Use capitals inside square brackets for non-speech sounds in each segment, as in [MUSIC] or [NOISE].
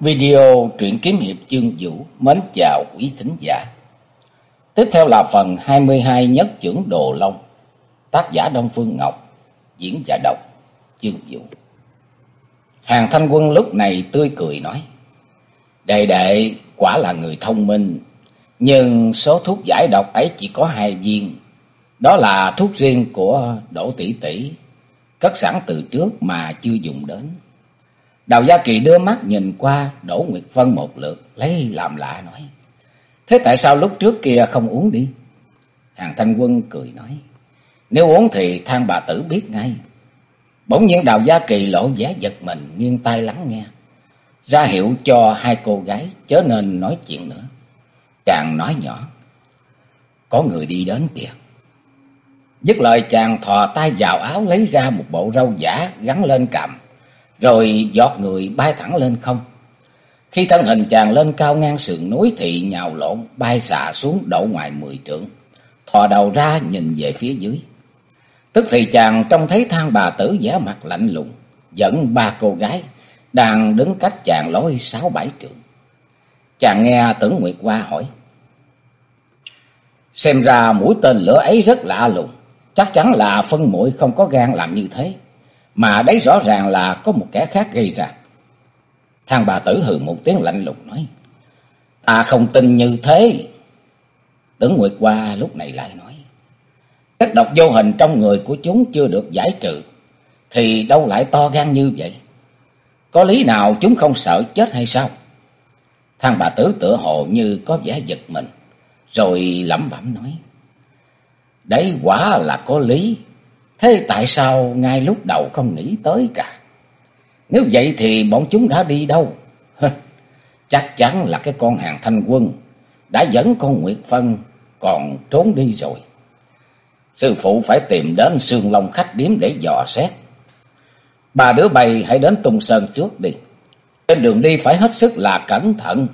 Video truyện kiếm hiệp chương vũ mến chào quý thính giả. Tiếp theo là phần 22 nhất trưởng Đồ Long. Tác giả Đông Phương Ngọc, diễn giả đọc chương vũ. Hàng thanh quân lúc này tươi cười nói. Đệ đệ quả là người thông minh, nhưng số thuốc giải độc ấy chỉ có hai viên. Đó là thuốc riêng của Đỗ Tỷ Tỷ, cất sẵn từ trước mà chưa dùng đến. Đào Gia Kỳ đưa mắt nhìn qua Đỗ Nguyệt Vân một lượt, lấy làm lạ nói. Thế tại sao lúc trước kia không uống đi? Hàng Thanh Quân cười nói. Nếu uống thì than bà tử biết ngay. Bỗng nhiên Đào Gia Kỳ lộ vẻ giật mình, nghiêng tai lắng nghe. Ra hiệu cho hai cô gái chớ nên nói chuyện nữa. Chàng nói nhỏ. Có người đi đến kìa. Dứt lời chàng thò tay vào áo lấy ra một bộ râu giả gắn lên cằm rồi giọt người bay thẳng lên không. Khi thân hình chàng lên cao ngang sườn núi thì nhào lộn, bay xạ xuống đậu ngoài mười trượng, thò đầu ra nhìn về phía dưới. Tức thì chàng trông thấy thang bà tử vẻ mặt lạnh lùng, dẫn ba cô gái, đang đứng cách chàng lối sáu bảy trượng. Chàng nghe tưởng Nguyệt qua hỏi. Xem ra mũi tên lửa ấy rất lạ lùng, chắc chắn là phân muội không có gan làm như thế. Mà đấy rõ ràng là có một kẻ khác gây ra. Thằng bà tử hừ một tiếng lạnh lùng nói. Ta không tin như thế. Tưởng Nguyệt qua lúc này lại nói. cách độc vô hình trong người của chúng chưa được giải trừ. Thì đâu lại to gan như vậy? Có lý nào chúng không sợ chết hay sao? Thằng bà tử tựa hồ như có vẻ giật mình. Rồi lẩm bẩm nói. Đấy quả là có lý. Thế tại sao ngay lúc đầu không nghĩ tới cả? Nếu vậy thì bọn chúng đã đi đâu? Chắc chắn là cái con hàng thanh quân đã dẫn con Nguyệt Phân còn trốn đi rồi. Sư phụ phải tìm đến sương long khách điếm để dò xét. bà đứa bày hãy đến Tung Sơn trước đi. Trên đường đi phải hết sức là cẩn thận.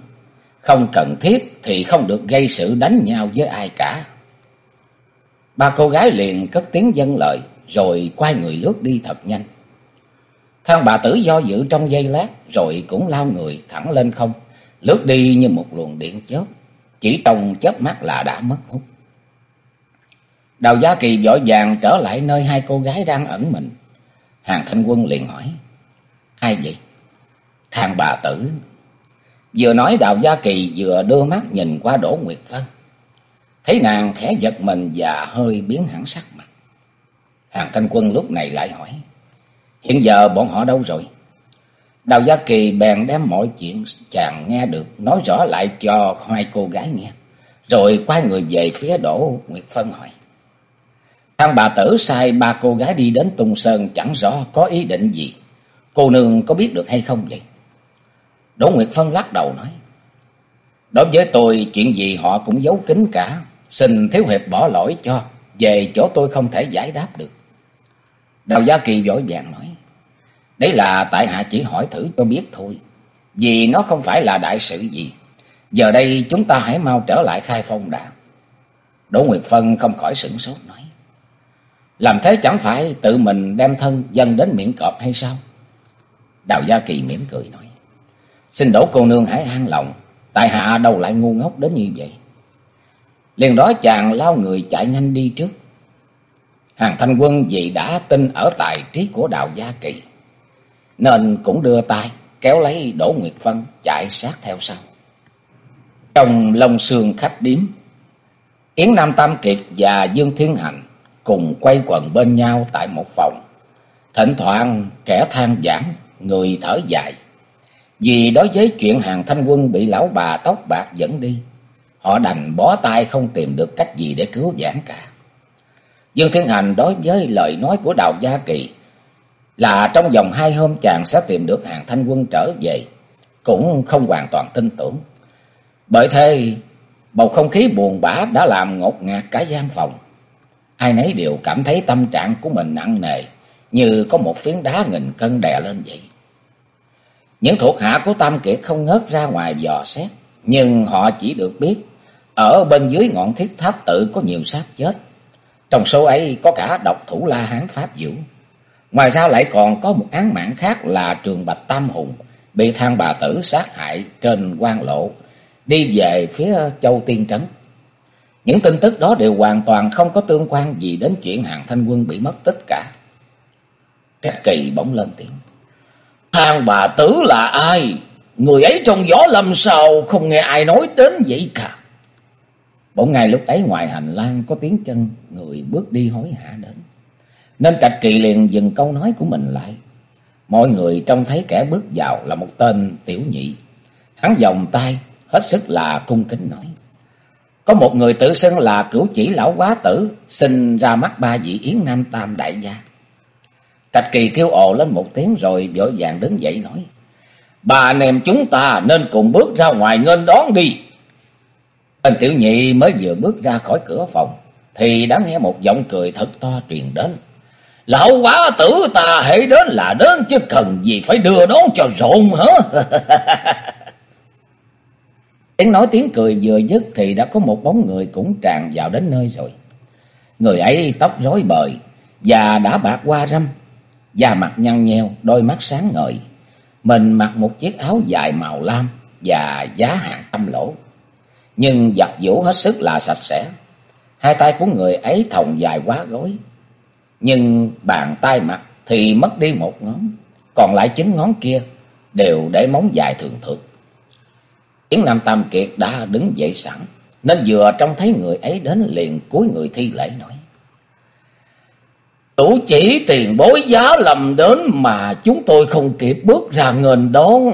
Không cần thiết thì không được gây sự đánh nhau với ai cả. Ba cô gái liền cất tiếng dân lời rồi quay người lướt đi thật nhanh. Thang bà tử do dự trong giây lát, rồi cũng lao người thẳng lên không, lướt đi như một luồng điện chớp, chỉ trong chớp mắt là đã mất hút. Đào Gia Kỳ vội vàng trở lại nơi hai cô gái đang ẩn mình. Hàng Thanh Quân liền hỏi, ai vậy? Thang bà tử. Vừa nói Đào Gia Kỳ vừa đưa mắt nhìn qua Đỗ Nguyệt Vân. Thấy nàng khẽ giật mình và hơi biến hẳn sắc. Hàng Thanh Quân lúc này lại hỏi. Hiện giờ bọn họ đâu rồi? Đào Gia Kỳ bèn đem mọi chuyện chàng nghe được, nói rõ lại cho hai cô gái nghe. Rồi quay người về phía Đỗ Nguyệt Phân hỏi. Thằng bà tử sai ba cô gái đi đến Tùng Sơn chẳng rõ có ý định gì. Cô nương có biết được hay không vậy? Đỗ Nguyệt Phân lắc đầu nói. Đối với tôi, chuyện gì họ cũng giấu kín cả. Xin Thiếu Hiệp bỏ lỗi cho. Về chỗ tôi không thể giải đáp được. Đào Gia Kỳ vội vàng nói. Đấy là tại hạ chỉ hỏi thử cho biết thôi. Vì nó không phải là đại sự gì. Giờ đây chúng ta hãy mau trở lại khai phong đã. Đỗ Nguyệt Phân không khỏi sửng sốt nói. Làm thế chẳng phải tự mình đem thân dân đến miệng cọp hay sao? Đào Gia Kỳ mỉm cười nói. Xin đổ cô nương hãy an lòng. Tại hạ đâu lại ngu ngốc đến như vậy. Liền đó chàng lao người chạy nhanh đi trước. Hàng thanh quân vì đã tin ở tài trí của Đào Gia Kỳ. Nên cũng đưa tay kéo lấy Đỗ Nguyệt Vân chạy sát theo sau. Trong lông sườn khách điếm, Yến Nam Tam Kiệt và Dương Thiên Hành cùng quay quần bên nhau tại một phòng. Thỉnh thoảng kẻ than giảng, người thở dài. Vì đối với chuyện hàng thanh quân bị lão bà tóc bạc dẫn đi, họ đành bó tay không tìm được cách gì để cứu giảng cả. Dương Thiên Hành đối với lời nói của Đào Gia Kỳ là trong vòng hai hôm chàng sẽ tìm được hàng thanh quân trở về, cũng không hoàn toàn tin tưởng. Bởi thế, bầu không khí buồn bã đã làm ngột ngạt cả gian phòng. Ai nấy đều cảm thấy tâm trạng của mình nặng nề, như có một phiến đá nghìn cân đè lên vậy. Những thuộc hạ của Tam Kiệt không ngớt ra ngoài dò xét, nhưng họ chỉ được biết, ở bên dưới ngọn thiết tháp tự có nhiều xác chết, trong số ấy có cả độc thủ La Hán Pháp Vũ. Ngoài ra lại còn có một án mạng khác là Trường Bạch Tam Hùng bị thang bà tử sát hại trên quan lộ, đi về phía châu Tiên Trấn. Những tin tức đó đều hoàn toàn không có tương quan gì đến chuyện hàng thanh quân bị mất tất cả. Trách kỳ bỗng lên tiếng. Thang bà tử là ai? Người ấy trong gió lâm sao không nghe ai nói đến vậy cả. Bỗng ngay lúc ấy ngoài hành lang có tiếng chân người bước đi hối hả đến. Nên Trạch Kỳ liền dừng câu nói của mình lại. Mọi người trông thấy kẻ bước vào là một tên tiểu nhị. Hắn vòng tay, hết sức là cung kính nói. Có một người tự xưng là cửu chỉ lão quá tử, sinh ra mắt ba vị yến nam tam đại gia. Trạch Kỳ kêu ồ lên một tiếng rồi vội vàng đứng dậy nói. Bà anh em chúng ta nên cùng bước ra ngoài nghênh đón đi. Tên tiểu nhị mới vừa bước ra khỏi cửa phòng, thì đã nghe một giọng cười thật to truyền đến. Lão quá tử ta hãy đến là đến chứ cần gì phải đưa đón cho rộn hả? [LAUGHS] tiếng nói tiếng cười vừa dứt thì đã có một bóng người cũng tràn vào đến nơi rồi. Người ấy tóc rối bời và đã bạc qua râm, da mặt nhăn nheo, đôi mắt sáng ngời. Mình mặc một chiếc áo dài màu lam và giá hàng trăm lỗ. Nhưng giặt vũ hết sức là sạch sẽ. Hai tay của người ấy thòng dài quá gối. Nhưng bàn tay mặt thì mất đi một ngón. Còn lại chín ngón kia đều để móng dài thường thường. Yến Nam Tam Kiệt đã đứng dậy sẵn. Nên vừa trông thấy người ấy đến liền cúi người thi lễ nói. Chủ chỉ tiền bối giá lầm đến mà chúng tôi không kịp bước ra ngền đón.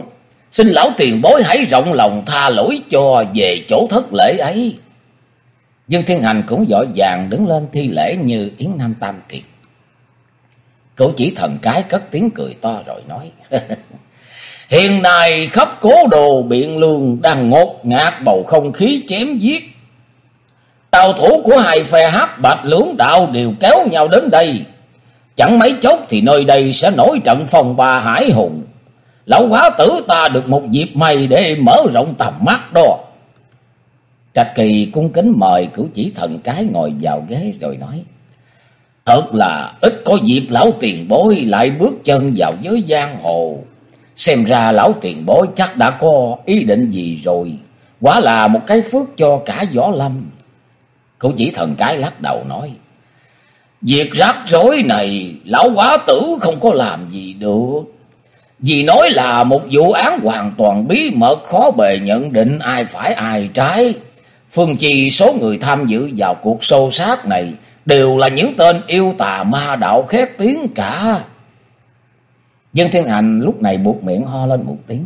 Xin lão tiền bối hãy rộng lòng tha lỗi cho về chỗ thất lễ ấy. Dương Thiên Hành cũng dội vàng đứng lên thi lễ như Yến Nam Tam Kiệt. Cậu chỉ thần cái cất tiếng cười to rồi nói. [LAUGHS] Hiện nay khắp cố đồ biện lương đang ngột ngạt bầu không khí chém giết. Tàu thủ của hai phe hắc bạch lưỡng đạo đều kéo nhau đến đây. Chẳng mấy chốc thì nơi đây sẽ nổi trận phòng ba hải hùng. Lão quá tử ta được một dịp mày để mở rộng tầm mắt đó. Trạch kỳ cung kính mời cửu chỉ thần cái ngồi vào ghế rồi nói. Thật là ít có dịp lão tiền bối lại bước chân vào giới giang hồ. Xem ra lão tiền bối chắc đã có ý định gì rồi. Quá là một cái phước cho cả võ lâm. Cửu chỉ thần cái lắc đầu nói. Việc rắc rối này lão quá tử không có làm gì được. Vì nói là một vụ án hoàn toàn bí mật khó bề nhận định ai phải ai trái. Phương chi số người tham dự vào cuộc sâu sát này đều là những tên yêu tà ma đạo khét tiếng cả. Dương Thiên Hành lúc này buộc miệng ho lên một tiếng.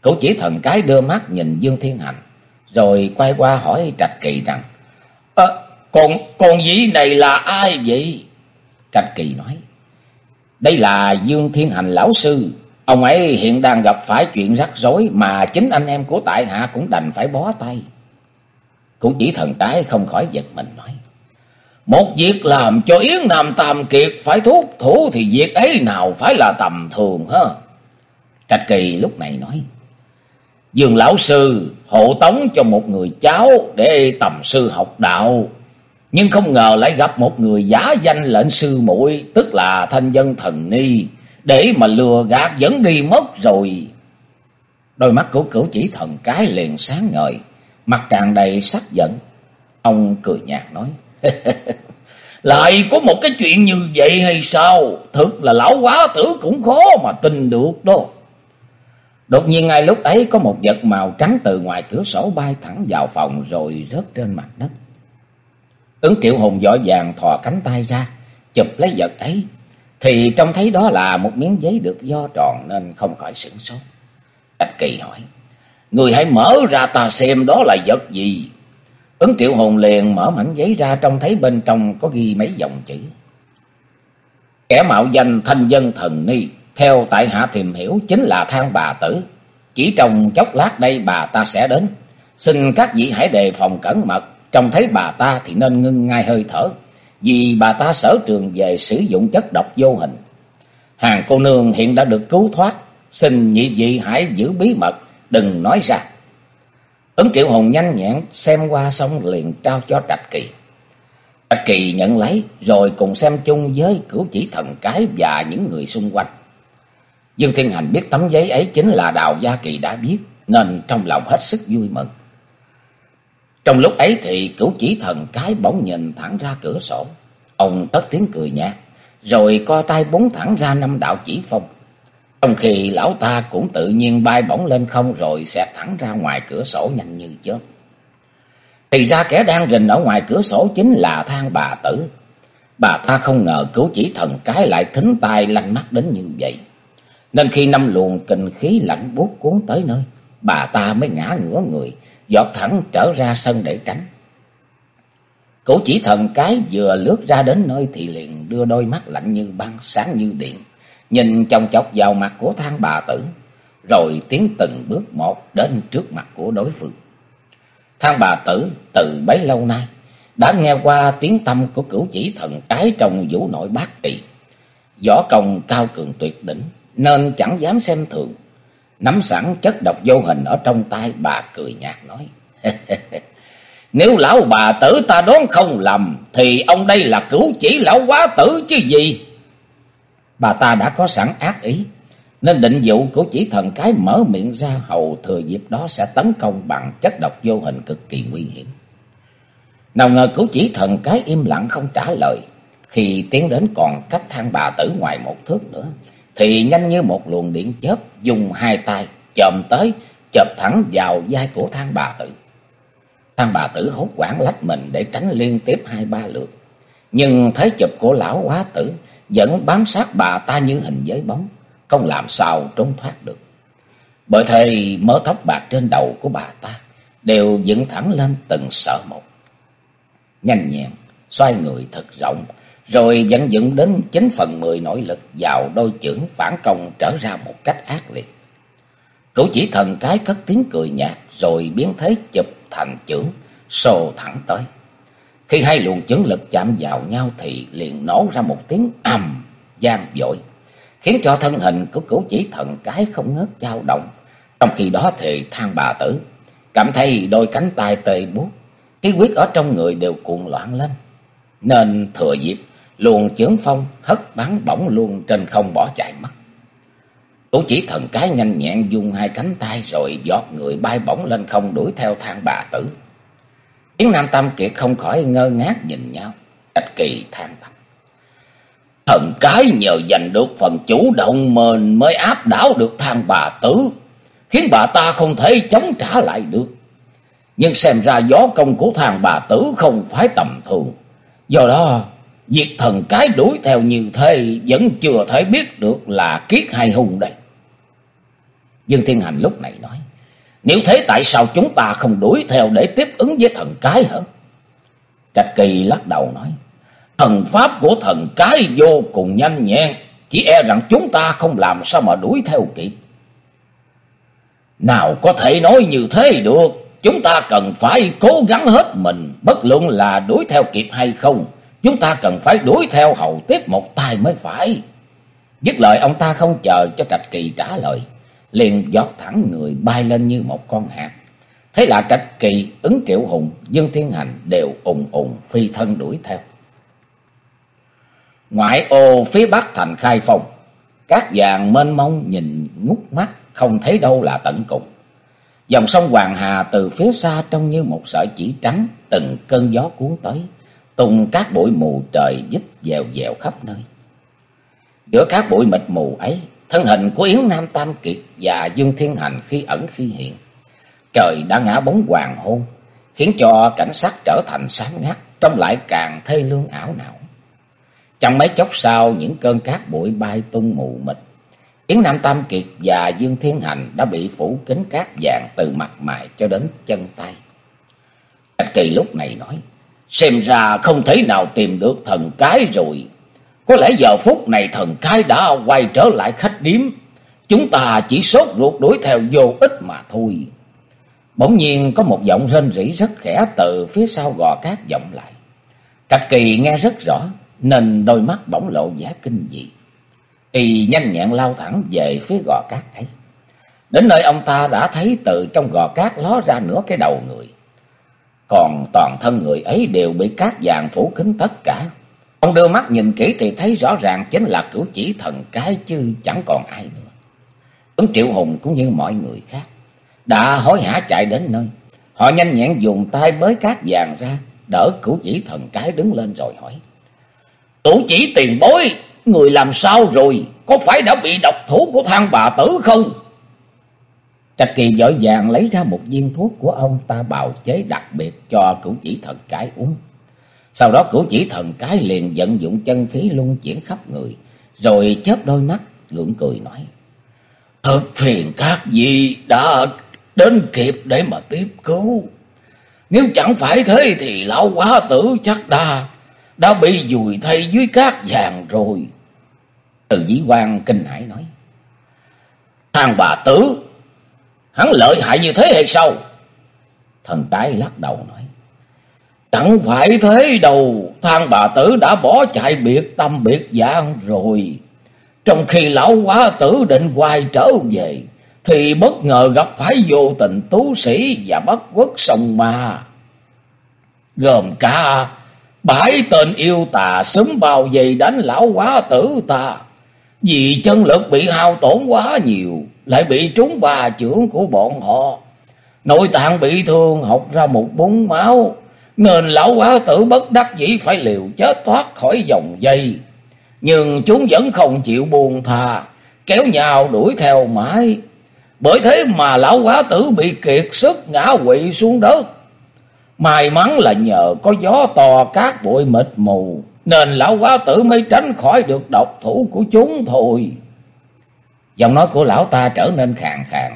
Cậu chỉ thần cái đưa mắt nhìn Dương Thiên Hành, rồi quay qua hỏi Trạch Kỳ rằng, à, còn, còn vị này là ai vậy? Trạch Kỳ nói, đây là Dương Thiên Hành lão sư, ông ấy hiện đang gặp phải chuyện rắc rối mà chính anh em của tại hạ cũng đành phải bó tay. Cũng chỉ thần cái không khỏi giật mình nói. Một việc làm cho Yến Nam Tam Kiệt phải thúc thủ thì việc ấy nào phải là tầm thường ha. Trạch Kỳ lúc này nói. Dương lão sư hộ tống cho một người cháu để tầm sư học đạo. Nhưng không ngờ lại gặp một người giả danh lệnh sư muội, tức là thanh dân thần ni. Để mà lừa gạt dẫn đi mất rồi. Đôi mắt của cửu chỉ thần cái liền sáng ngời. Mặt tràn đầy sắc giận. Ông cười nhạt nói. [LAUGHS] Lại có một cái chuyện như vậy hay sao? Thực là lão quá tử cũng khó mà tin được đó. Đột nhiên ngay lúc ấy có một vật màu trắng từ ngoài cửa sổ bay thẳng vào phòng rồi rớt trên mặt đất. Ứng triệu hùng dõi vàng thò cánh tay ra, chụp lấy vật ấy. Thì trông thấy đó là một miếng giấy được do tròn nên không khỏi sửng sốt. Bạch Kỳ hỏi, Người hãy mở ra ta xem đó là vật gì. Ứng triệu hồn liền mở mảnh giấy ra trông thấy bên trong có ghi mấy dòng chữ. Kẻ mạo danh thanh dân thần ni, theo tại hạ tìm hiểu chính là thang bà tử. Chỉ trong chốc lát đây bà ta sẽ đến. Xin các vị hãy đề phòng cẩn mật, trông thấy bà ta thì nên ngưng ngay hơi thở. Vì bà ta sở trường về sử dụng chất độc vô hình. Hàng cô nương hiện đã được cứu thoát, xin nhị vị hãy giữ bí mật, đừng nói ra. Ứng Triệu Hùng nhanh nhẹn xem qua xong liền trao cho Trạch Kỳ. Trạch Kỳ nhận lấy rồi cùng xem chung với cửu chỉ thần cái và những người xung quanh. Dương Thiên Hành biết tấm giấy ấy chính là Đào Gia Kỳ đã viết, nên trong lòng hết sức vui mừng. Trong lúc ấy thì cửu chỉ thần cái bỗng nhìn thẳng ra cửa sổ. Ông tất tiếng cười nhạt, rồi co tay búng thẳng ra năm đạo chỉ phong. Trong khi lão ta cũng tự nhiên bay bổng lên không rồi xẹt thẳng ra ngoài cửa sổ nhanh như chớp. Thì ra kẻ đang rình ở ngoài cửa sổ chính là thang bà tử. Bà ta không ngờ cứu chỉ thần cái lại thính tai lanh mắt đến như vậy. Nên khi năm luồng kinh khí lạnh buốt cuốn tới nơi, bà ta mới ngã ngửa người, giọt thẳng trở ra sân để tránh. Cố chỉ thần cái vừa lướt ra đến nơi thì liền đưa đôi mắt lạnh như băng, sáng như điện, nhìn chòng chọc vào mặt của thang bà tử, rồi tiến từng bước một đến trước mặt của đối phương. Thang bà tử từ bấy lâu nay đã nghe qua tiếng tâm của cửu chỉ thần cái trong vũ nội bát trị. Võ công cao cường tuyệt đỉnh nên chẳng dám xem thường. Nắm sẵn chất độc vô hình ở trong tay bà cười nhạt nói. [LAUGHS] Nếu lão bà tử ta đoán không lầm thì ông đây là cửu chỉ lão quá tử chứ gì. Bà ta đã có sẵn ác ý nên định dụ của chỉ thần cái mở miệng ra hầu thừa dịp đó sẽ tấn công bằng chất độc vô hình cực kỳ nguy hiểm. Nào ngờ cứu chỉ thần cái im lặng không trả lời. Khi tiến đến còn cách thang bà tử ngoài một thước nữa, thì nhanh như một luồng điện chớp dùng hai tay chồm tới, chộp thẳng vào vai của thang bà tử. Thang bà tử hốt quảng lách mình để tránh liên tiếp hai ba lượt. Nhưng thấy chụp của lão quá tử vẫn bám sát bà ta như hình với bóng, không làm sao trốn thoát được. Bởi thế mớ tóc bạc trên đầu của bà ta đều dựng thẳng lên từng sợ một nhanh nhẹn, xoay người thật rộng, rồi vận dụng đến chín phần mười nội lực vào đôi chưởng phản công trở ra một cách ác liệt. Cửu chỉ thần cái cất tiếng cười nhạt rồi biến thế chụp thành chưởng, xô thẳng tới. Khi hai luồng chưởng lực chạm vào nhau thì liền nổ ra một tiếng ầm gian dội, khiến cho thân hình của cửu chỉ thần cái không ngớt dao động. Trong khi đó thì thang bà tử cảm thấy đôi cánh tay tê buốt khí huyết ở trong người đều cuộn loạn lên. Nên thừa dịp, luồng chướng phong hất bắn bổng luôn trên không bỏ chạy mất. Tú chỉ thần cái nhanh nhẹn dùng hai cánh tay rồi giọt người bay bổng lên không đuổi theo thang bà tử. Yến Nam Tâm Kiệt không khỏi ngơ ngác nhìn nhau. Trạch kỳ than thầm. Thần cái nhờ giành được phần chủ động mình mới áp đảo được thang bà tử. Khiến bà ta không thể chống trả lại được. Nhưng xem ra gió công của thang bà tử không phải tầm thường. Do đó, việc thần cái đuổi theo như thế vẫn chưa thể biết được là kiết hay hung đây. Dương Thiên Hành lúc này nói, nếu thế tại sao chúng ta không đuổi theo để tiếp ứng với thần cái hả? Trạch Kỳ lắc đầu nói, thần pháp của thần cái vô cùng nhanh nhẹn, chỉ e rằng chúng ta không làm sao mà đuổi theo kịp. Nào có thể nói như thế được, Chúng ta cần phải cố gắng hết mình, bất luận là đuổi theo kịp hay không. Chúng ta cần phải đuổi theo hầu tiếp một tay mới phải. Dứt lời ông ta không chờ cho Trạch Kỳ trả lời. Liền giọt thẳng người bay lên như một con hạt. Thế là Trạch Kỳ, ứng triệu hùng, Dương Thiên Hành đều ùng ùng phi thân đuổi theo. Ngoại ô phía bắc thành khai phong. Các vàng mênh mông nhìn ngút mắt, không thấy đâu là tận cùng. Dòng sông Hoàng Hà từ phía xa trông như một sợi chỉ trắng, từng cơn gió cuốn tới, tung các bụi mù trời dít dèo dèo khắp nơi. Giữa các bụi mịt mù ấy, thân hình của Yến Nam Tam Kiệt và Dương Thiên Hành khi ẩn khi hiện. Trời đã ngã bóng hoàng hôn, khiến cho cảnh sắc trở thành sáng ngắt, trông lại càng thê lương ảo não. Chẳng mấy chốc sau, những cơn cát bụi bay tung mù mịt, Yến Nam Tam Kiệt và Dương Thiên Hành đã bị phủ kính cát vàng từ mặt mày cho đến chân tay. Bạch Kỳ lúc này nói, xem ra không thể nào tìm được thần cái rồi. Có lẽ giờ phút này thần cái đã quay trở lại khách điếm. Chúng ta chỉ sốt ruột đuổi theo vô ích mà thôi. Bỗng nhiên có một giọng rên rỉ rất khẽ từ phía sau gò cát vọng lại. Trạch Kỳ nghe rất rõ, nên đôi mắt bỗng lộ vẻ kinh dị y nhanh nhẹn lao thẳng về phía gò cát ấy. Đến nơi ông ta đã thấy từ trong gò cát ló ra nửa cái đầu người. Còn toàn thân người ấy đều bị cát vàng phủ kín tất cả. Ông đưa mắt nhìn kỹ thì thấy rõ ràng chính là cửu chỉ thần cái chứ chẳng còn ai nữa. Ứng Triệu Hùng cũng như mọi người khác. Đã hối hả chạy đến nơi. Họ nhanh nhẹn dùng tay bới cát vàng ra. Đỡ cửu chỉ thần cái đứng lên rồi hỏi. Cửu chỉ tiền bối. Người làm sao rồi? Có phải đã bị độc thủ của thang bà tử không? Trạch Kỳ giỏi vàng lấy ra một viên thuốc của ông ta bào chế đặc biệt cho cửu chỉ thần cái uống. Sau đó cửu chỉ thần cái liền vận dụng chân khí luân chuyển khắp người, rồi chớp đôi mắt, gượng cười nói. Thật phiền các gì đã đến kịp để mà tiếp cứu. Nếu chẳng phải thế thì lão quá tử chắc đã, đã bị dùi thay dưới cát vàng rồi. Từ dĩ quan kinh hãi nói. Thằng bà tử, hắn lợi hại như thế hay sao? Thần tái lắc đầu nói. Chẳng phải thế đâu, thang bà tử đã bỏ chạy biệt tâm biệt dạng rồi. Trong khi lão quá tử định quay trở về, thì bất ngờ gặp phải vô tình tú sĩ và bất quốc sông ma. Gồm cả bãi tên yêu tà sớm bao vây đánh lão quá tử ta. Vì chân lực bị hao tổn quá nhiều, lại bị trúng bà trưởng của bọn họ. Nội tạng bị thương học ra một bốn máu, nên lão quá tử bất đắc dĩ phải liều chết thoát khỏi dòng dây. Nhưng chúng vẫn không chịu buồn thà, kéo nhau đuổi theo mãi. Bởi thế mà lão quá tử bị kiệt sức ngã quỵ xuống đất. May mắn là nhờ có gió to cát bụi mịt mù, nên lão quá tử mới tránh khỏi được độc thủ của chúng thôi. Giọng nói của lão ta trở nên khàn khàn,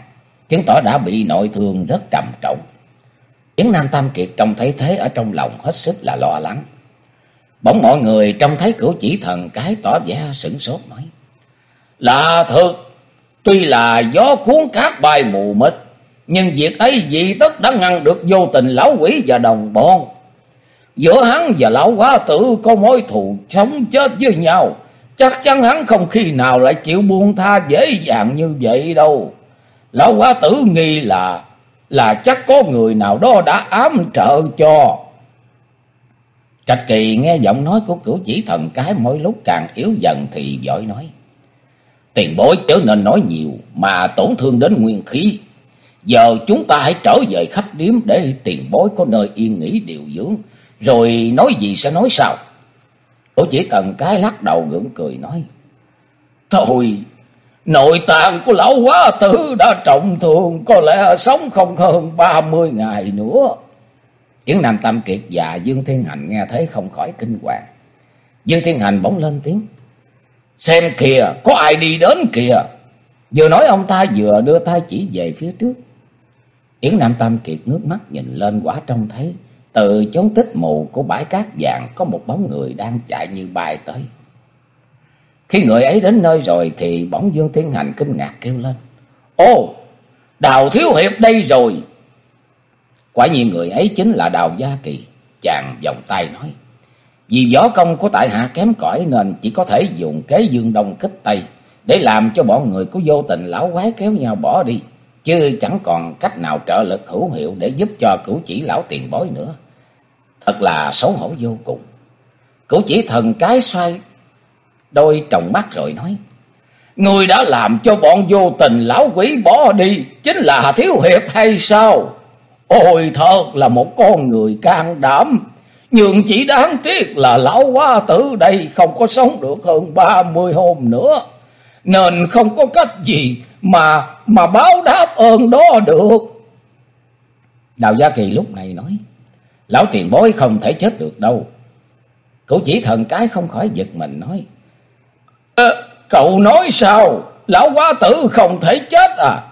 chứng tỏ đã bị nội thương rất trầm trọng. Yến Nam Tam Kiệt trông thấy thế ở trong lòng hết sức là lo lắng. Bỗng mọi người trông thấy cửu chỉ thần cái tỏ vẻ sửng sốt nói. Là thật, tuy là gió cuốn cát bay mù mịt, nhưng việc ấy dị tất đã ngăn được vô tình lão quỷ và đồng bọn. Giữa hắn và lão quá tử có mối thù sống chết với nhau. Chắc chắn hắn không khi nào lại chịu buông tha dễ dàng như vậy đâu. Lão quá tử nghi là là chắc có người nào đó đã ám trợ cho. Trạch Kỳ nghe giọng nói của cửu chỉ thần cái mỗi lúc càng yếu dần thì giỏi nói. Tiền bối trở nên nói nhiều, mà tổn thương đến nguyên khí. Giờ chúng ta hãy trở về khách điếm để tiền bối có nơi yên nghỉ điều dưỡng. Rồi nói gì sẽ nói sao? Cổ chỉ thần cái lắc đầu gượng cười nói. Thôi Nội tạng của lão quá tử đã trọng thương, có lẽ sống không hơn ba mươi ngày nữa. Yến Nam Tâm Kiệt và Dương Thiên Hành nghe thấy không khỏi kinh hoàng. Dương Thiên Hành bỗng lên tiếng. Xem kìa, có ai đi đến kìa. Vừa nói ông ta vừa đưa tay chỉ về phía trước. Yến Nam Tâm Kiệt ngước mắt nhìn lên quả trông thấy. Từ chốn tích mù của bãi cát vàng có một bóng người đang chạy như bay tới. Khi người ấy đến nơi rồi thì bỗng Dương Thiên Hành kinh ngạc kêu lên. Ô, Đào Thiếu Hiệp đây rồi. Quả nhiên người ấy chính là Đào Gia Kỳ. Chàng vòng tay nói. Vì võ công của tại hạ kém cỏi nên chỉ có thể dùng kế dương đông kích tây để làm cho bọn người của vô tình lão quái kéo nhau bỏ đi. Chứ chẳng còn cách nào trợ lực hữu hiệu để giúp cho cửu chỉ lão tiền bối nữa. Thật là xấu hổ vô cùng. Cửu chỉ thần cái xoay đôi tròng mắt rồi nói. Người đã làm cho bọn vô tình lão quỷ bỏ đi, chính là thiếu hiệp hay sao? Ôi thật là một con người can đảm, nhưng chỉ đáng tiếc là lão quá tử đây không có sống được hơn ba mươi hôm nữa, nên không có cách gì mà mà báo đáp ơn đó được. Đào Gia Kỳ lúc này nói, lão tiền bối không thể chết được đâu. Cậu chỉ thần cái không khỏi giật mình nói, À, cậu nói sao? Lão quá tử không thể chết à?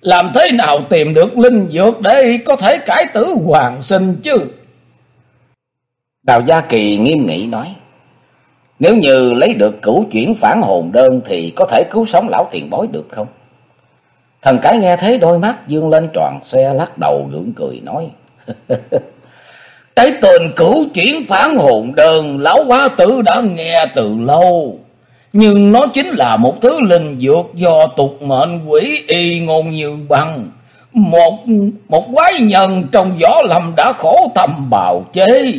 Làm thế nào tìm được linh dược để có thể cải tử hoàng sinh chứ? Đào Gia Kỳ nghiêm nghị nói. Nếu như lấy được cửu chuyển phản hồn đơn thì có thể cứu sống lão tiền bối được không? Thần cái nghe thấy đôi mắt dương lên tròn xe lắc đầu gượng cười nói. [LAUGHS] Cái tên cửu chuyển phản hồn đơn, lão quá tử đã nghe từ lâu. Nhưng nó chính là một thứ linh dược do tục mệnh quỷ y ngôn như bằng Một một quái nhân trong gió lâm đã khổ tâm bào chế.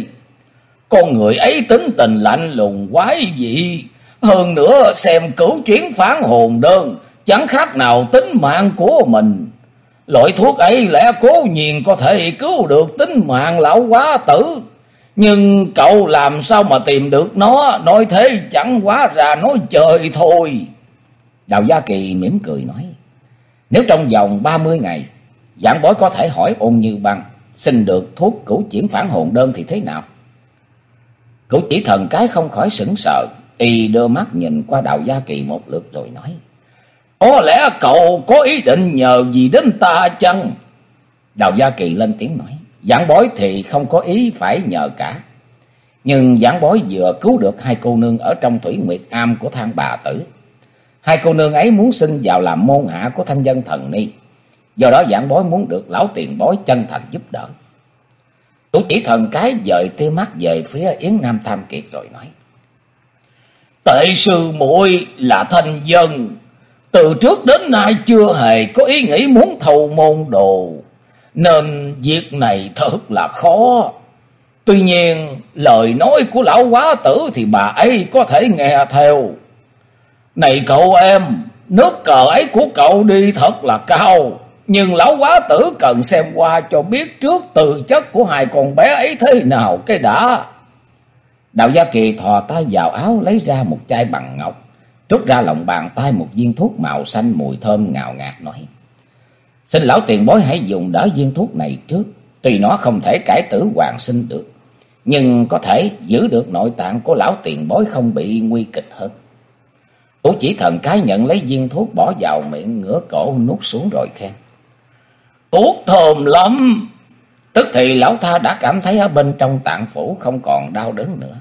Con người ấy tính tình lạnh lùng quái dị. Hơn nữa xem cửu chuyển phán hồn đơn, chẳng khác nào tính mạng của mình. Loại thuốc ấy lẽ cố nhiên có thể cứu được tính mạng lão quá tử. Nhưng cậu làm sao mà tìm được nó, nói thế chẳng quá ra nói trời thôi. Đào Gia Kỳ mỉm cười nói, nếu trong vòng 30 ngày, giảng bối có thể hỏi ôn như băng, xin được thuốc cửu chuyển phản hồn đơn thì thế nào? Cửu chỉ thần cái không khỏi sững sờ, y đưa mắt nhìn qua đạo Gia Kỳ một lượt rồi nói, có lẽ cậu có ý định nhờ gì đến ta chăng? Đào Gia Kỳ lên tiếng nói. Giảng bói thì không có ý phải nhờ cả. Nhưng giảng bói vừa cứu được hai cô nương ở trong thủy nguyệt am của thang bà tử. Hai cô nương ấy muốn xin vào làm môn hạ của thanh dân thần ni. Do đó giảng bói muốn được lão tiền bói chân thành giúp đỡ. Tú chỉ thần cái dời tia mắt về phía Yến Nam Tam Kiệt rồi nói. Tệ sư muội là thanh dân. Từ trước đến nay chưa hề có ý nghĩ muốn thầu môn đồ. Nên việc này thật là khó. Tuy nhiên, lời nói của lão quá tử thì bà ấy có thể nghe theo. Này cậu em, nước cờ ấy của cậu đi thật là cao. Nhưng lão quá tử cần xem qua cho biết trước từ chất của hai con bé ấy thế nào cái đã. Đạo Gia Kỳ thò tay vào áo, lấy ra một chai bằng ngọc. Trút ra lòng bàn tay một viên thuốc màu xanh mùi thơm ngào ngạt, nói. Xin lão tiền bối hãy dùng đỡ viên thuốc này trước. Tuy nó không thể cải tử hoàn sinh được. Nhưng có thể giữ được nội tạng của lão tiền bối không bị nguy kịch hơn. Tú chỉ thần cái nhận lấy viên thuốc bỏ vào miệng, ngửa cổ nuốt xuống rồi khen. Thuốc thơm lắm. Tức thì lão tha đã cảm thấy ở bên trong tạng phủ không còn đau đớn nữa.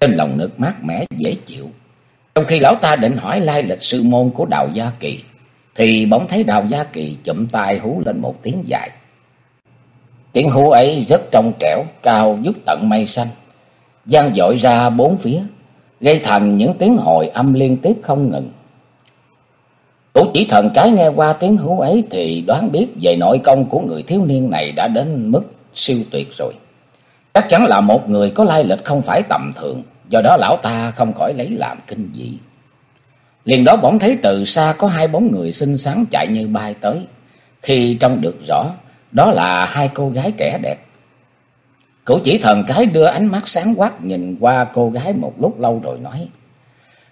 Trên lòng ngực mát mẻ dễ chịu. Trong khi lão ta định hỏi lai lịch sư môn của Đào Gia Kỳ, thì bỗng thấy Đào Gia Kỳ chụm tay hú lên một tiếng dài. Tiếng hú ấy rất trong trẻo, cao giúp tận mây xanh, vang dội ra bốn phía, gây thành những tiếng hồi âm liên tiếp không ngừng. Tú chỉ thần cái nghe qua tiếng hú ấy thì đoán biết về nội công của người thiếu niên này đã đến mức siêu tuyệt rồi. Chắc chắn là một người có lai lịch không phải tầm thường, do đó lão ta không khỏi lấy làm kinh dị. Liền đó bỗng thấy từ xa có hai bóng người xinh xắn chạy như bay tới. Khi trông được rõ, đó là hai cô gái trẻ đẹp. Cửu chỉ thần cái đưa ánh mắt sáng quắc nhìn qua cô gái một lúc lâu rồi nói.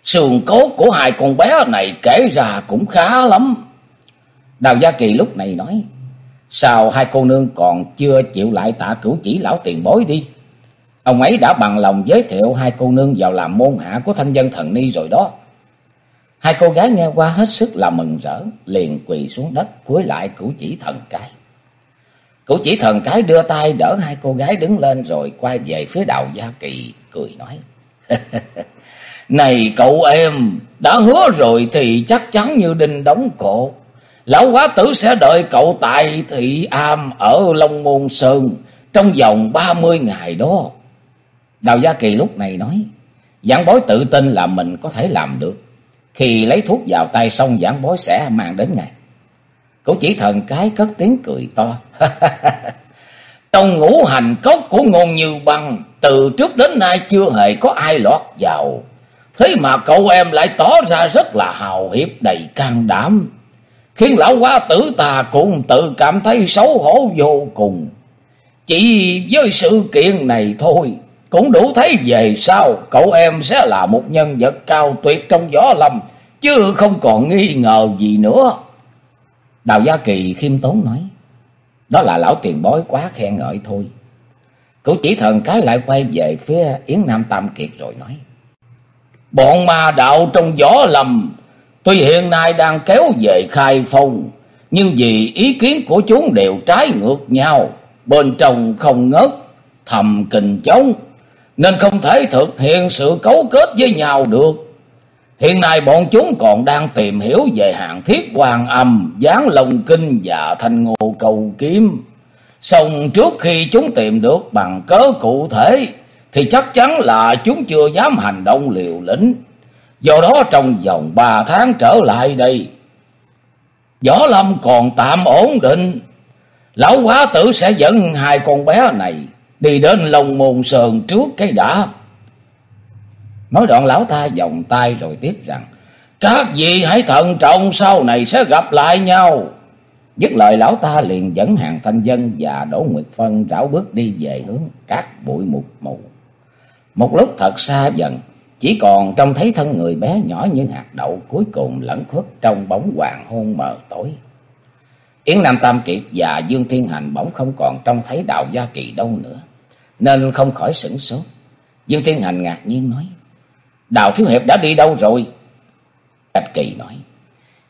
Sườn cốt của hai con bé này kể ra cũng khá lắm. Đào Gia Kỳ lúc này nói. Sao hai cô nương còn chưa chịu lại tạ cửu chỉ lão tiền bối đi. Ông ấy đã bằng lòng giới thiệu hai cô nương vào làm môn hạ của thanh dân thần ni rồi đó. Hai cô gái nghe qua hết sức là mừng rỡ, liền quỳ xuống đất cúi lại cửu chỉ thần cái. Cửu chỉ thần cái đưa tay đỡ hai cô gái đứng lên rồi quay về phía đào Gia Kỳ, cười nói. [LAUGHS] Này cậu em, đã hứa rồi thì chắc chắn như đinh đóng cột Lão quá tử sẽ đợi cậu tại thị am ở Long Môn Sơn trong vòng ba mươi ngày đó. Đào Gia Kỳ lúc này nói, giảng bối tự tin là mình có thể làm được. Khi lấy thuốc vào tay xong giảng bối sẽ mang đến ngày. Cậu chỉ thần cái cất tiếng cười to. [LAUGHS] Trong ngũ hành cốc của ngôn như băng, từ trước đến nay chưa hề có ai lọt vào. Thế mà cậu em lại tỏ ra rất là hào hiệp đầy can đảm. Khiến lão quá tử ta cũng tự cảm thấy xấu hổ vô cùng. Chỉ với sự kiện này thôi, cũng đủ thấy về sau cậu em sẽ là một nhân vật cao tuyệt trong gió lâm, chứ không còn nghi ngờ gì nữa. Đào Gia Kỳ khiêm tốn nói, đó là lão tiền bối quá khen ngợi thôi. Cửu chỉ thần cái lại quay về phía Yến Nam Tam Kiệt rồi nói, bọn ma đạo trong gió lầm, tuy hiện nay đang kéo về khai phong, nhưng vì ý kiến của chúng đều trái ngược nhau, bên trong không ngớt, thầm kình chống, nên không thể thực hiện sự cấu kết với nhau được. Hiện nay bọn chúng còn đang tìm hiểu về hạng thiết hoàng âm, gián lồng kinh và thanh ngô cầu kiếm. Xong trước khi chúng tìm được bằng cớ cụ thể, thì chắc chắn là chúng chưa dám hành động liều lĩnh. Do đó trong vòng ba tháng trở lại đây, Võ Lâm còn tạm ổn định. Lão quá tử sẽ dẫn hai con bé này đi đến lồng môn sườn trước cái đã. Nói đoạn lão ta vòng tay rồi tiếp rằng, Các vị hãy thận trọng sau này sẽ gặp lại nhau. Dứt lời lão ta liền dẫn hàng thanh dân và Đỗ Nguyệt Phân rảo bước đi về hướng các bụi mục mù. Một lúc thật xa dần, chỉ còn trông thấy thân người bé nhỏ như hạt đậu cuối cùng lẫn khuất trong bóng hoàng hôn mờ tối. Yến Nam Tam Kiệt và Dương Thiên Hành bỗng không còn trông thấy Đào Gia Kỳ đâu nữa, nên không khỏi sửng sốt. Dương Thiên Hành ngạc nhiên nói, Đào Thiếu Hiệp đã đi đâu rồi? Bạch Kỳ nói,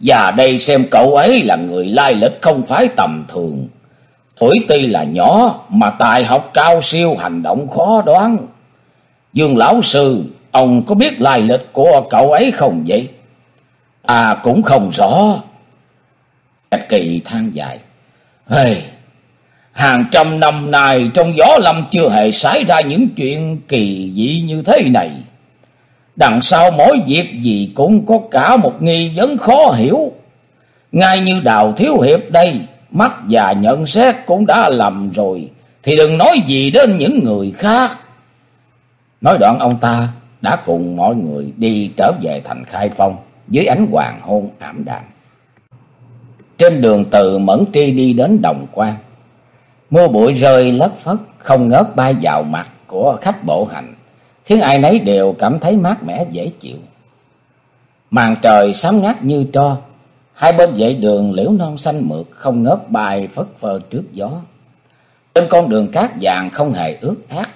Và đây xem cậu ấy là người lai lịch không phải tầm thường. Tuổi tuy là nhỏ mà tài học cao siêu hành động khó đoán. Dương Lão Sư, ông có biết lai lịch của cậu ấy không vậy? À cũng không rõ. Trạch Kỳ than dài. Hey, hàng trăm năm nay trong gió lâm chưa hề xảy ra những chuyện kỳ dị như thế này. Đằng sau mỗi việc gì cũng có cả một nghi vấn khó hiểu. Ngay như đào thiếu hiệp đây, mắt và nhận xét cũng đã lầm rồi, thì đừng nói gì đến những người khác. Nói đoạn ông ta đã cùng mọi người đi trở về thành Khai Phong dưới ánh hoàng hôn ảm đạm. Trên đường từ Mẫn Tri đi đến Đồng Quan, mưa bụi rơi lất phất không ngớt bay vào mặt của khách bộ hành khiến ai nấy đều cảm thấy mát mẻ dễ chịu. Màn trời sám ngắt như tro, hai bên vệ đường liễu non xanh mượt không ngớt bay phất phơ trước gió. Trên con đường cát vàng không hề ướt át,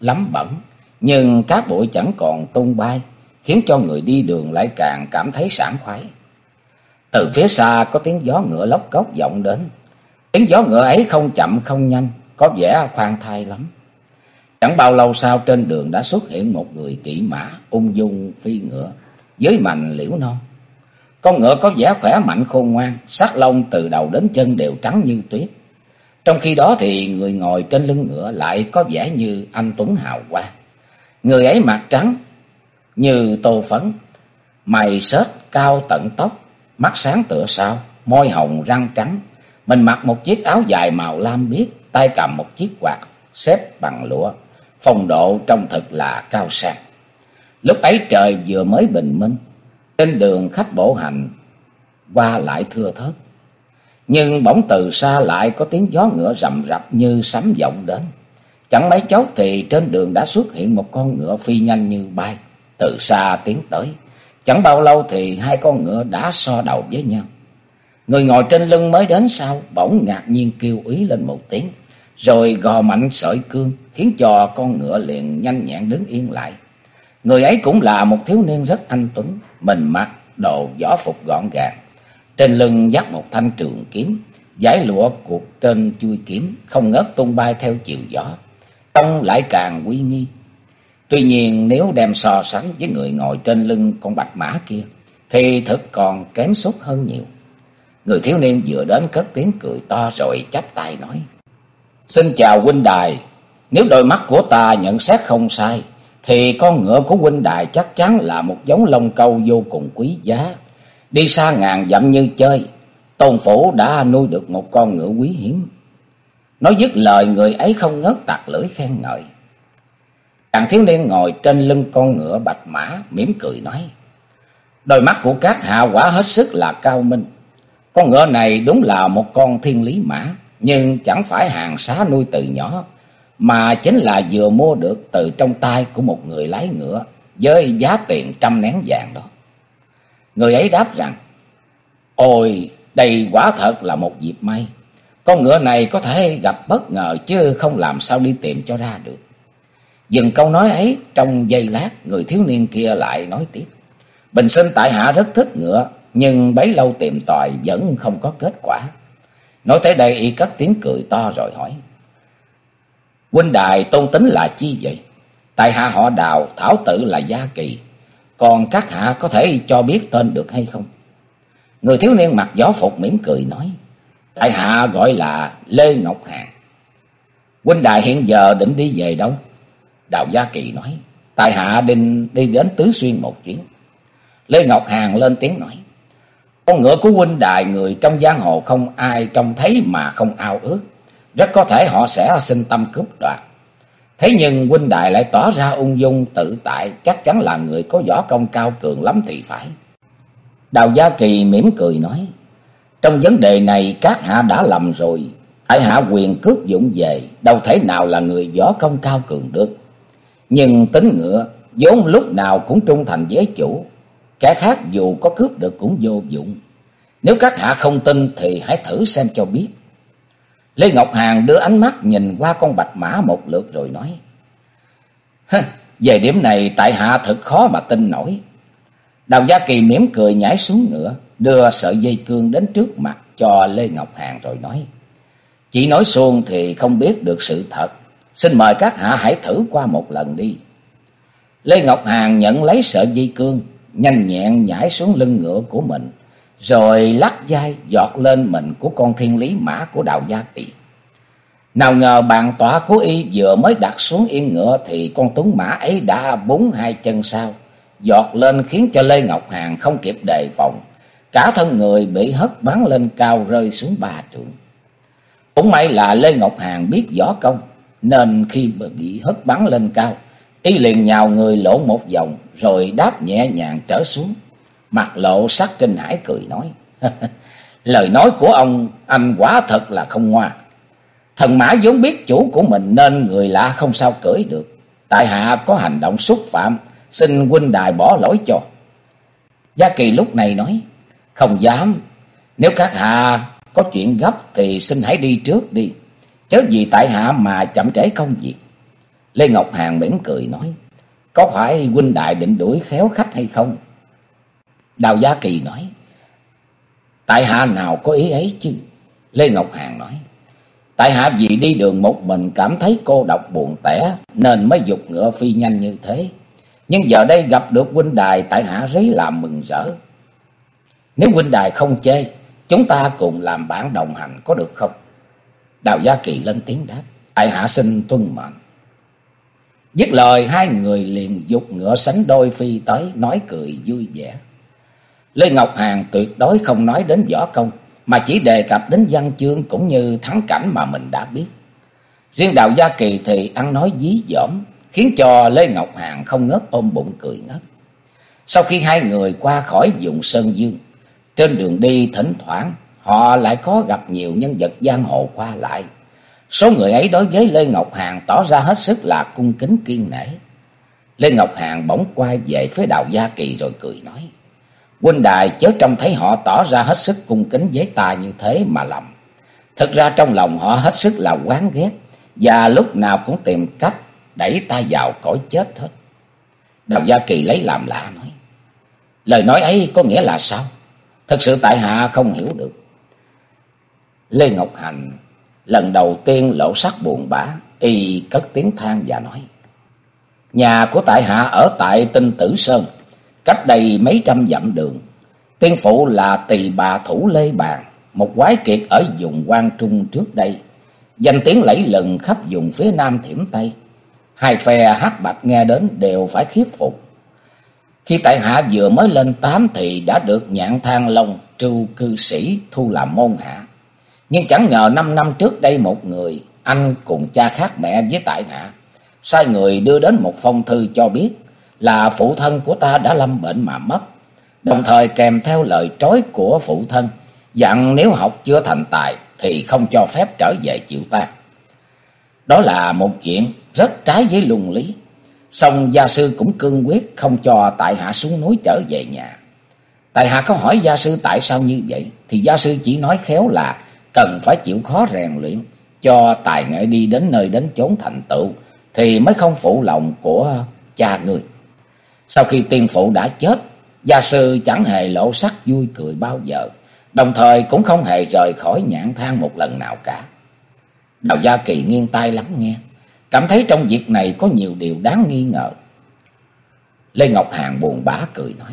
lắm bẩn, nhưng cát bụi chẳng còn tung bay, khiến cho người đi đường lại càng cảm thấy sảng khoái. Từ phía xa có tiếng gió ngựa lóc cốc vọng đến. Tiếng gió ngựa ấy không chậm không nhanh, có vẻ khoan thai lắm. Chẳng bao lâu sau trên đường đã xuất hiện một người kỵ mã ung dung phi ngựa dưới mành liễu non. Con ngựa có vẻ khỏe mạnh khôn ngoan, sắc lông từ đầu đến chân đều trắng như tuyết. Trong khi đó thì người ngồi trên lưng ngựa lại có vẻ như anh Tuấn Hào Quang. Người ấy mặt trắng như tô phấn, mày sết cao tận tóc, mắt sáng tựa sao, môi hồng răng trắng. Mình mặc một chiếc áo dài màu lam biếc, tay cầm một chiếc quạt xếp bằng lụa, phong độ trông thật là cao sang. Lúc ấy trời vừa mới bình minh, trên đường khách bộ hành qua lại thưa thớt. Nhưng bỗng từ xa lại có tiếng gió ngựa rầm rập như sấm vọng đến. Chẳng mấy chốc thì trên đường đã xuất hiện một con ngựa phi nhanh như bay, từ xa tiến tới. Chẳng bao lâu thì hai con ngựa đã so đầu với nhau. Người ngồi trên lưng mới đến sau, bỗng ngạc nhiên kêu ý lên một tiếng rồi gò mạnh sợi cương, khiến cho con ngựa liền nhanh nhẹn đứng yên lại. Người ấy cũng là một thiếu niên rất anh tuấn, mình mặc đồ võ phục gọn gàng, trên lưng dắt một thanh trường kiếm, giải lụa cuộc trên chui kiếm, không ngớt tung bay theo chiều gió, tông lại càng uy nghi. Tuy nhiên nếu đem so sánh với người ngồi trên lưng con bạch mã kia, thì thật còn kém sút hơn nhiều. Người thiếu niên vừa đến cất tiếng cười to rồi chắp tay nói. Xin chào huynh đài, nếu đôi mắt của ta nhận xét không sai, thì con ngựa của huynh đài chắc chắn là một giống lông câu vô cùng quý giá. Đi xa ngàn dặm như chơi, tôn phủ đã nuôi được một con ngựa quý hiếm. Nói dứt lời người ấy không ngớt tạc lưỡi khen ngợi. Chàng thiếu niên ngồi trên lưng con ngựa bạch mã, mỉm cười nói. Đôi mắt của các hạ quả hết sức là cao minh. Con ngựa này đúng là một con thiên lý mã nhưng chẳng phải hàng xá nuôi từ nhỏ, mà chính là vừa mua được từ trong tay của một người lái ngựa với giá tiền trăm nén vàng đó. Người ấy đáp rằng, Ôi, đây quả thật là một dịp may. Con ngựa này có thể gặp bất ngờ chứ không làm sao đi tìm cho ra được. Dừng câu nói ấy, trong giây lát, người thiếu niên kia lại nói tiếp. Bình sinh tại hạ rất thích ngựa, nhưng bấy lâu tìm tòi vẫn không có kết quả. Nói tới đây y cất tiếng cười to rồi hỏi. Huynh đài tôn tính là chi vậy? Tại hạ họ đào, thảo tử là gia kỳ. Còn các hạ có thể cho biết tên được hay không? Người thiếu niên mặc gió phục mỉm cười nói. Tại hạ gọi là Lê Ngọc Hàng. Huynh đài hiện giờ định đi về đâu? Đào Gia Kỳ nói. Tại hạ định đi đến Tứ Xuyên một chuyến. Lê Ngọc Hàng lên tiếng nói. Con ngựa của huynh đài người trong giang hồ không ai trông thấy mà không ao ước. Rất có thể họ sẽ sinh tâm cướp đoạt. Thế nhưng huynh Đại lại tỏ ra ung dung tự tại, chắc chắn là người có võ công cao cường lắm thì phải. Đào Gia Kỳ mỉm cười nói. Trong vấn đề này các hạ đã lầm rồi. Tại hạ quyền cướp dụng về, đâu thể nào là người võ công cao cường được. Nhưng tính ngựa, vốn lúc nào cũng trung thành với chủ. Kẻ khác dù có cướp được cũng vô dụng. Nếu các hạ không tin thì hãy thử xem cho biết. Lê Ngọc hàng đưa ánh mắt nhìn qua con bạch mã một lượt rồi nói. Về điểm này tại hạ thật khó mà tin nổi. Đào Gia Kỳ mỉm cười nhảy xuống ngựa, đưa sợi dây cương đến trước mặt cho Lê Ngọc Hàn rồi nói. Chỉ nói xuông thì không biết được sự thật. Xin mời các hạ hãy thử qua một lần đi. Lê Ngọc Hàn nhận lấy sợi dây cương, nhanh nhẹn nhảy xuống lưng ngựa của mình, rồi lắc vai giọt lên mình của con thiên lý mã của Đào Gia Kỳ. Nào ngờ bàn tỏa của y vừa mới đặt xuống yên ngựa thì con tuấn mã ấy đã búng hai chân sau, giọt lên khiến cho Lê Ngọc Hàn không kịp đề phòng. Cả thân người bị hất bắn lên cao rơi xuống ba trượng. Cũng may là Lê Ngọc Hàn biết võ công, nên khi bị hất bắn lên cao, y liền nhào người lộ một vòng rồi đáp nhẹ nhàng trở xuống. Mặt lộ sắc kinh hãi cười nói, [LAUGHS] lời nói của ông anh quả thật là không ngoa. Thần mã vốn biết chủ của mình nên người lạ không sao cưỡi được. Tại hạ có hành động xúc phạm, xin huynh đài bỏ lỗi cho. Gia Kỳ lúc này nói, không dám, nếu các hạ có chuyện gấp thì xin hãy đi trước đi, chớ gì tại hạ mà chậm trễ công việc. Lê Ngọc hàng mỉm cười nói, có phải huynh đại định đuổi khéo khách hay không? Đào Gia Kỳ nói, tại hạ nào có ý ấy chứ? Lê Ngọc hàng nói, Tại hạ vì đi đường một mình cảm thấy cô độc buồn tẻ nên mới dục ngựa phi nhanh như thế. Nhưng giờ đây gặp được huynh đài tại hạ Rí làm mừng rỡ. Nếu huynh đài không chê, chúng ta cùng làm bản đồng hành có được không? Đào Gia Kỳ lên tiếng đáp. Tại hạ xin tuân mệnh. Dứt lời hai người liền dục ngựa sánh đôi phi tới nói cười vui vẻ. Lê Ngọc Hàn tuyệt đối không nói đến võ công mà chỉ đề cập đến văn chương cũng như thắng cảnh mà mình đã biết. Riêng Đào Gia Kỳ thì ăn nói dí dỏm, khiến cho Lê Ngọc Hàn không ngớt ôm bụng cười ngất. Sau khi hai người qua khỏi vùng Sơn Dương, trên đường đi thỉnh thoảng họ lại có gặp nhiều nhân vật giang hồ qua lại. Số người ấy đối với Lê Ngọc Hàn tỏ ra hết sức là cung kính kiên nể. Lê Ngọc Hàn bỗng quay về phía Đào Gia Kỳ rồi cười nói. Huynh đài chớ trông thấy họ tỏ ra hết sức cung kính với ta như thế mà lầm. Thực ra trong lòng họ hết sức là quán ghét và lúc nào cũng tìm cách đẩy ta vào cõi chết hết. Đào Gia Kỳ lấy làm lạ nói. Lời nói ấy có nghĩa là sao? Thật sự tại hạ không hiểu được. Lê Ngọc Hành lần đầu tiên lộ sắc buồn bã, y cất tiếng than và nói. Nhà của tại hạ ở tại Tinh Tử Sơn, cách đây mấy trăm dặm đường. Tiên phụ là tỳ bà thủ Lê Bàn, một quái kiệt ở vùng quan Trung trước đây. Danh tiếng lẫy lừng khắp vùng phía nam thiểm Tây. Hai phe hát bạch nghe đến đều phải khiếp phục. Khi tại hạ vừa mới lên tám thì đã được nhạn thang long trưu cư sĩ thu làm môn hạ. Nhưng chẳng ngờ năm năm trước đây một người, anh cùng cha khác mẹ với tại hạ, sai người đưa đến một phong thư cho biết là phụ thân của ta đã lâm bệnh mà mất. Đồng thời kèm theo lời trói của phụ thân, dặn nếu học chưa thành tài thì không cho phép trở về chịu ta. Đó là một chuyện rất trái với luân lý. Xong gia sư cũng cương quyết không cho tại hạ xuống núi trở về nhà. Tại hạ có hỏi gia sư tại sao như vậy, thì gia sư chỉ nói khéo là cần phải chịu khó rèn luyện, cho tài nghệ đi đến nơi đến chốn thành tựu, thì mới không phụ lòng của cha người. Sau khi tiên phụ đã chết, gia sư chẳng hề lộ sắc vui cười bao giờ, đồng thời cũng không hề rời khỏi nhãn thang một lần nào cả. Đào Gia Kỳ nghiêng tai lắng nghe, cảm thấy trong việc này có nhiều điều đáng nghi ngờ. Lê Ngọc Hàn buồn bã cười nói,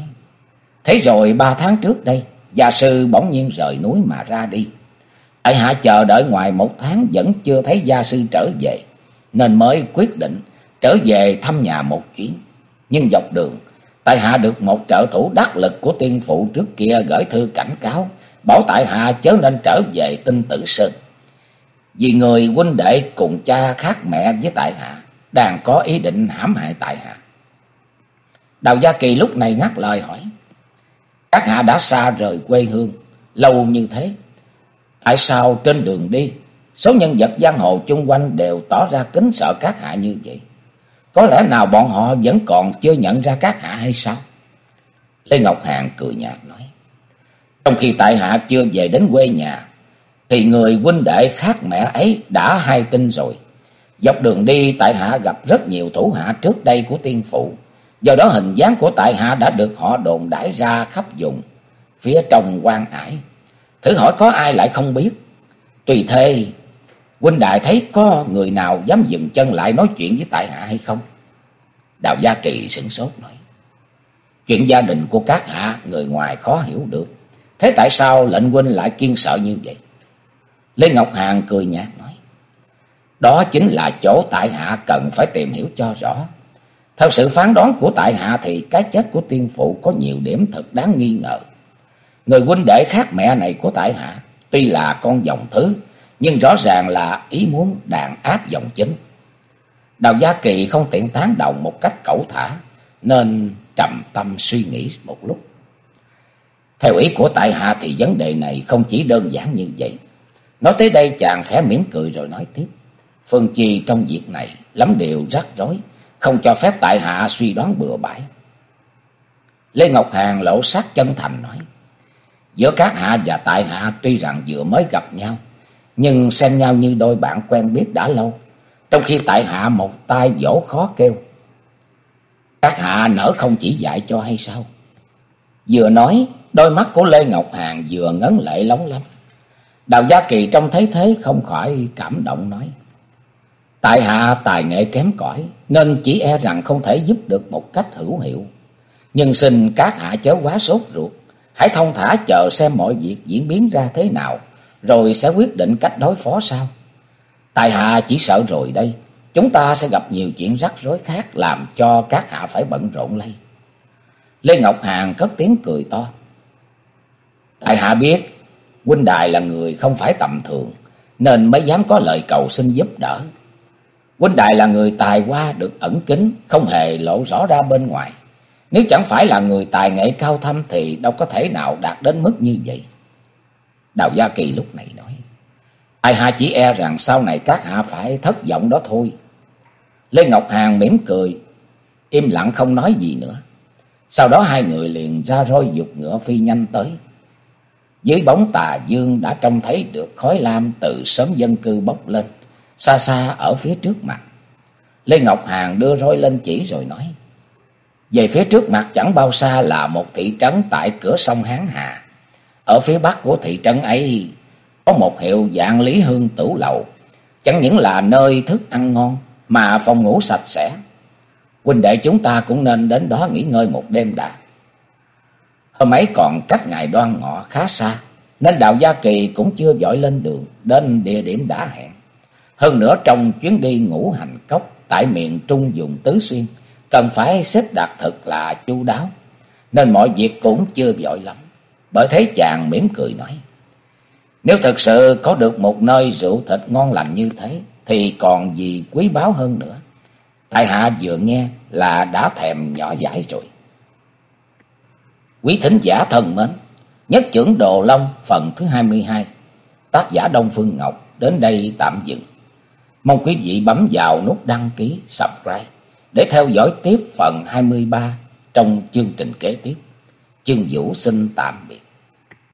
Thế rồi ba tháng trước đây, gia sư bỗng nhiên rời núi mà ra đi. Tại hạ chờ đợi ngoài một tháng vẫn chưa thấy gia sư trở về, nên mới quyết định trở về thăm nhà một chuyến. Nhưng dọc đường, tại hạ được một trợ thủ đắc lực của tiên phụ trước kia gửi thư cảnh cáo, bảo tại hạ chớ nên trở về tinh tử sơn. Vì người huynh đệ cùng cha khác mẹ với tại hạ, đang có ý định hãm hại tại hạ. Đào Gia Kỳ lúc này ngắt lời hỏi, Các hạ đã xa rời quê hương lâu như thế. Tại sao trên đường đi, số nhân vật giang hồ chung quanh đều tỏ ra kính sợ các hạ như vậy? Có lẽ nào bọn họ vẫn còn chưa nhận ra các hạ hay sao? Lê Ngọc Hàn cười nhạt nói. Trong khi tại hạ chưa về đến quê nhà, thì người huynh đệ khác mẹ ấy đã hai tin rồi. Dọc đường đi tại hạ gặp rất nhiều thủ hạ trước đây của tiên phụ. Do đó hình dáng của tại hạ đã được họ đồn đãi ra khắp vùng, phía trong quan ải. Thử hỏi có ai lại không biết. Tùy thế, huynh đại thấy có người nào dám dừng chân lại nói chuyện với tại hạ hay không? Đào Gia Kỳ sửng sốt nói. Chuyện gia đình của các hạ người ngoài khó hiểu được. Thế tại sao lệnh huynh lại kiên sợ như vậy? Lê Ngọc Hàn cười nhạt nói. Đó chính là chỗ tại hạ cần phải tìm hiểu cho rõ. Theo sự phán đoán của tại hạ thì cái chết của tiên phụ có nhiều điểm thật đáng nghi ngờ. Người huynh đệ khác mẹ này của tại hạ tuy là con dòng thứ, nhưng rõ ràng là ý muốn đàn áp dòng chính. Đào Gia Kỳ không tiện tán đồng một cách cẩu thả, nên trầm tâm suy nghĩ một lúc. Theo ý của tại hạ thì vấn đề này không chỉ đơn giản như vậy. Nói tới đây chàng khẽ mỉm cười rồi nói tiếp. Phương Chi trong việc này lắm điều rắc rối, không cho phép tại hạ suy đoán bừa bãi. Lê Ngọc Hàn lộ sắc chân thành nói. Giữa các hạ và tại hạ tuy rằng vừa mới gặp nhau, nhưng xem nhau như đôi bạn quen biết đã lâu. Trong khi tại hạ một tay dỗ khó kêu. Các hạ nỡ không chỉ dạy cho hay sao? Vừa nói, đôi mắt của Lê Ngọc Hàn vừa ngấn lệ lóng lánh. Đào Gia Kỳ trông thấy thế không khỏi cảm động nói. Tại hạ tài nghệ kém cỏi, nên chỉ e rằng không thể giúp được một cách hữu hiệu. Nhưng xin các hạ chớ quá sốt ruột. Hãy thông thả chờ xem mọi việc diễn biến ra thế nào. Rồi sẽ quyết định cách đối phó sao. Tại hạ chỉ sợ rồi đây. Chúng ta sẽ gặp nhiều chuyện rắc rối khác làm cho các hạ phải bận rộn lây. Lê Ngọc hàng cất tiếng cười to. Tại hạ biết huynh đài là người không phải tầm thường, nên mới dám có lời cầu xin giúp đỡ. Huynh đài là người tài hoa được ẩn kín, không hề lộ rõ ra bên ngoài. Nếu chẳng phải là người tài nghệ cao thâm thì đâu có thể nào đạt đến mức như vậy. Đào Gia Kỳ lúc này nói, Ai hạ chỉ e rằng sau này các hạ phải thất vọng đó thôi. Lê Ngọc Hàng mỉm cười, im lặng không nói gì nữa. Sau đó hai người liền ra roi dục ngựa phi nhanh tới. Dưới bóng tà dương đã trông thấy được khói lam từ sớm dân cư bốc lên, xa xa ở phía trước mặt. Lê Ngọc hàng đưa roi lên chỉ rồi nói. Về phía trước mặt chẳng bao xa là một thị trấn tại cửa sông Hán Hà. Ở phía bắc của thị trấn ấy có một hiệu dạng Lý Hương Tửu Lậu. Chẳng những là nơi thức ăn ngon mà phòng ngủ sạch sẽ. Huynh đệ chúng ta cũng nên đến đó nghỉ ngơi một đêm đã. Hôm ấy còn cách ngày đoan ngọ khá xa, nên Đạo Gia Kỳ cũng chưa dõi lên đường đến địa điểm đã hẹn. Hơn nữa trong chuyến đi ngũ hành cốc tại miền Trung dùng Tứ Xuyên, cần phải xếp đặt thật là chu đáo, nên mọi việc cũng chưa vội lắm. Bởi thế chàng mỉm cười nói, nếu thật sự có được một nơi rượu thịt ngon lành như thế, thì còn gì quý báu hơn nữa. Tại hạ vừa nghe là đã thèm nhỏ dãi rồi. Quý thính giả thân mến, nhất trưởng Đồ Long phần thứ 22, tác giả Đông Phương Ngọc đến đây tạm dừng. Mong quý vị bấm vào nút đăng ký, subscribe để theo dõi tiếp phần 23 trong chương trình kế tiếp. Chương Vũ xin tạm biệt.